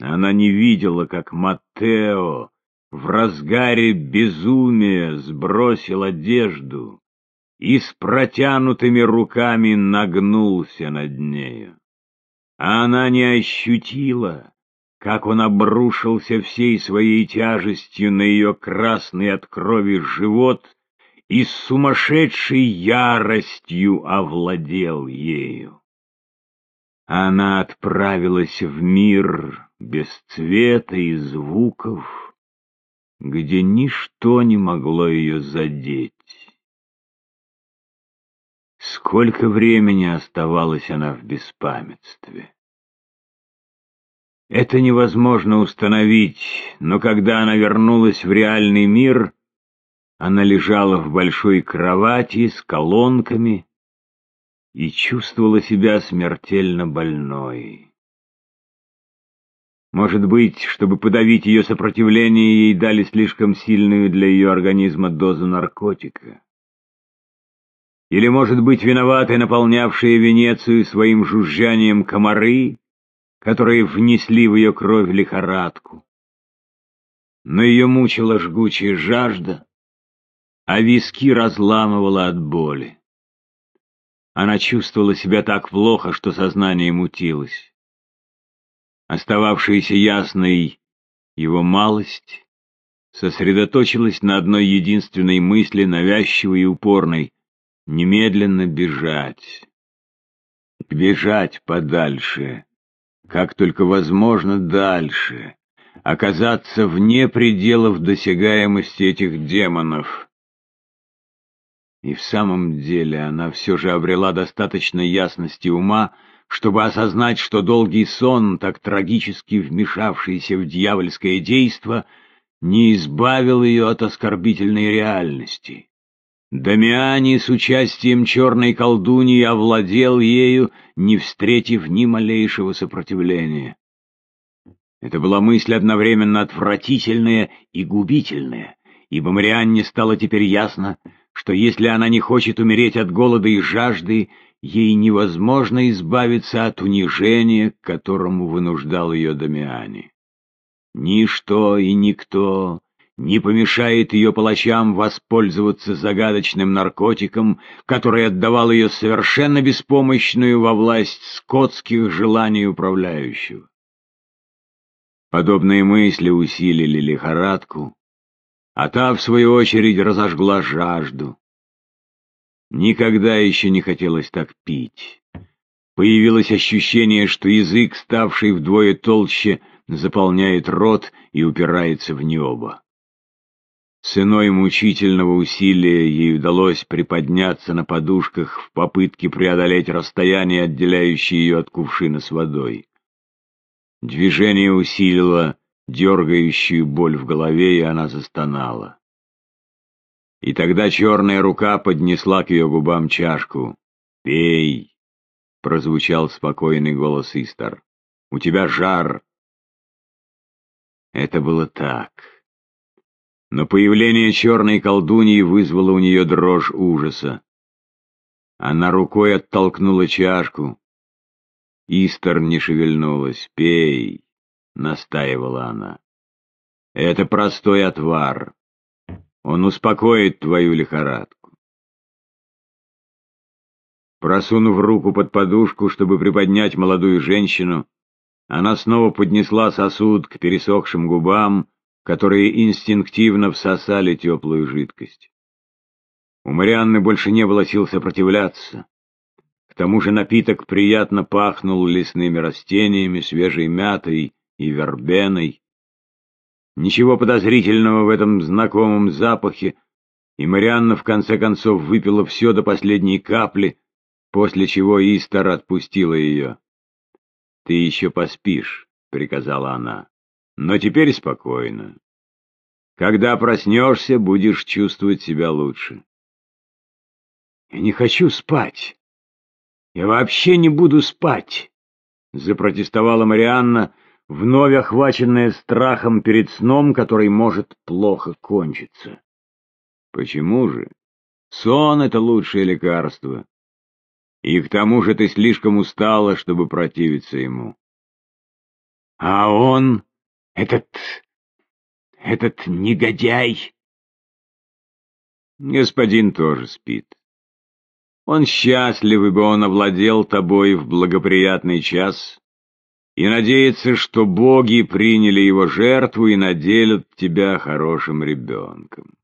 Она не видела, как Маттео в разгаре безумия сбросил одежду и с протянутыми руками нагнулся над нею. А она не ощутила, как он обрушился всей своей тяжестью на ее красный от крови живот и с сумасшедшей яростью овладел ею. Она отправилась в мир без цвета и звуков, где ничто не могло ее задеть. Сколько времени оставалась она в беспамятстве? Это невозможно установить, но когда она вернулась в реальный мир, она лежала в большой кровати с колонками и чувствовала себя смертельно больной. Может быть, чтобы подавить ее сопротивление, ей дали слишком сильную для ее организма дозу наркотика. Или, может быть, виноваты наполнявшие Венецию своим жужжанием комары, которые внесли в ее кровь лихорадку. Но ее мучила жгучая жажда, а виски разламывала от боли. Она чувствовала себя так плохо, что сознание мутилось. Остававшаяся ясной его малость сосредоточилась на одной единственной мысли, навязчивой и упорной — немедленно бежать. Бежать подальше как только возможно дальше, оказаться вне пределов досягаемости этих демонов. И в самом деле она все же обрела достаточно ясности ума, чтобы осознать, что долгий сон, так трагически вмешавшийся в дьявольское действо, не избавил ее от оскорбительной реальности. Дамиани с участием черной колдуньи овладел ею, не встретив ни малейшего сопротивления. Это была мысль одновременно отвратительная и губительная, ибо Марианне стало теперь ясно, что если она не хочет умереть от голода и жажды, ей невозможно избавиться от унижения, к которому вынуждал ее Дамиани. Ничто и никто не помешает ее палачам воспользоваться загадочным наркотиком, который отдавал ее совершенно беспомощную во власть скотских желаний управляющего. Подобные мысли усилили лихорадку, а та, в свою очередь, разожгла жажду. Никогда еще не хотелось так пить. Появилось ощущение, что язык, ставший вдвое толще, заполняет рот и упирается в небо. Ценой мучительного усилия ей удалось приподняться на подушках в попытке преодолеть расстояние, отделяющее ее от кувшина с водой. Движение усилило дергающую боль в голове, и она застонала. И тогда черная рука поднесла к ее губам чашку. «Пей!» — прозвучал спокойный голос Истар. «У тебя жар!» Это было так но появление черной колдуньи вызвало у нее дрожь ужаса. Она рукой оттолкнула чашку. Истер не шевельнулась. «Пей!» — настаивала она. «Это простой отвар. Он успокоит твою лихорадку». Просунув руку под подушку, чтобы приподнять молодую женщину, она снова поднесла сосуд к пересохшим губам, которые инстинктивно всосали теплую жидкость. У Марианны больше не было сил сопротивляться. К тому же напиток приятно пахнул лесными растениями, свежей мятой и вербеной. Ничего подозрительного в этом знакомом запахе, и Марианна в конце концов выпила все до последней капли, после чего Истар отпустила ее. — Ты еще поспишь, — приказала она. Но теперь спокойно. Когда проснешься, будешь чувствовать себя лучше. Я не хочу спать. Я вообще не буду спать, запротестовала Марианна, вновь охваченная страхом перед сном, который может плохо кончиться. Почему же? Сон — это лучшее лекарство. И к тому же ты слишком устала, чтобы противиться ему. А он, этот... этот негодяй... Господин тоже спит. Он счастлив, ибо он овладел тобой в благоприятный час, и надеется, что боги приняли его жертву и наделят тебя хорошим ребенком.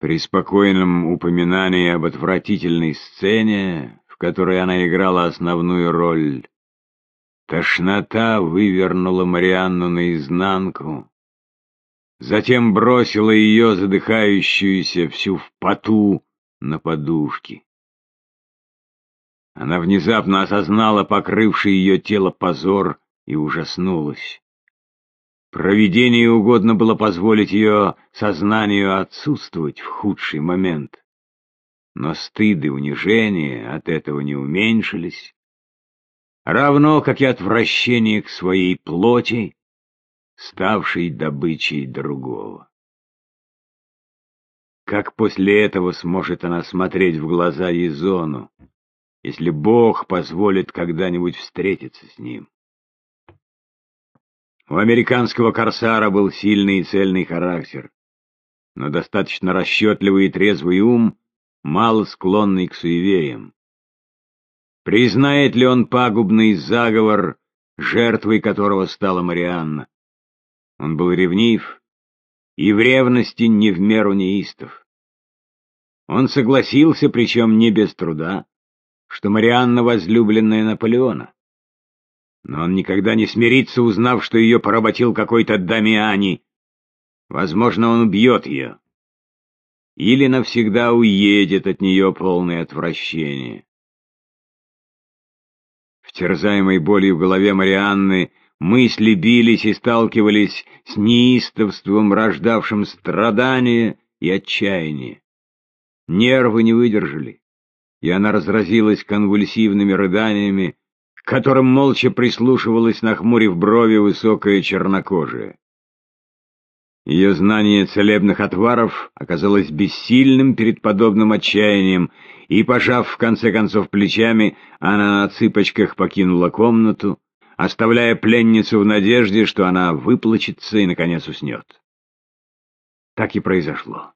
При спокойном упоминании об отвратительной сцене, в которой она играла основную роль, тошнота вывернула Марианну наизнанку, затем бросила ее, задыхающуюся, всю в поту, на подушки. Она внезапно осознала покрывший ее тело позор и ужаснулась. Провидению угодно было позволить ее сознанию отсутствовать в худший момент. Но стыд и унижение от этого не уменьшились, равно как и отвращение к своей плоти, ставшей добычей другого. Как после этого сможет она смотреть в глаза Езону, если Бог позволит когда-нибудь встретиться с ним? У американского корсара был сильный и цельный характер, но достаточно расчетливый и трезвый ум, мало склонный к суевериям. Признает ли он пагубный заговор, жертвой которого стала Марианна? Он был ревнив, и в ревности не в меру неистов. Он согласился, причем не без труда, что Марианна возлюбленная Наполеона. Но он никогда не смирится, узнав, что ее поработил какой-то Дамиани. Возможно, он убьет ее. Или навсегда уедет от нее полное отвращение. В терзаемой болью в голове Марианны Мысли бились и сталкивались с неистовством, рождавшим страдания и отчаяние. Нервы не выдержали, и она разразилась конвульсивными рыданиями, к которым молча прислушивалась, нахмурив брови, высокая чернокожая. Ее знание целебных отваров оказалось бессильным перед подобным отчаянием, и, пожав в конце концов плечами, она на цыпочках покинула комнату, оставляя пленницу в надежде, что она выплачется и, наконец, уснет. Так и произошло.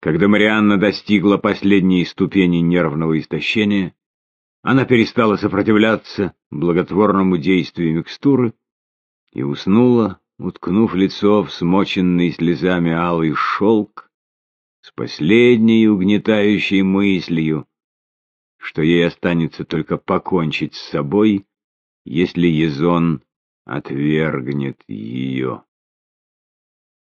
Когда Марианна достигла последней ступени нервного истощения, она перестала сопротивляться благотворному действию микстуры и уснула, уткнув лицо в смоченный слезами алый шелк, с последней угнетающей мыслью, что ей останется только покончить с собой если Езон отвергнет ее.